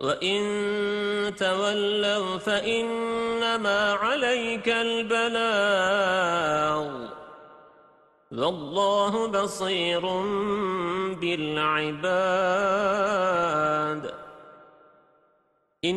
وإن تولوا فإنما عليك البلاغ والله بصير بالعباد إن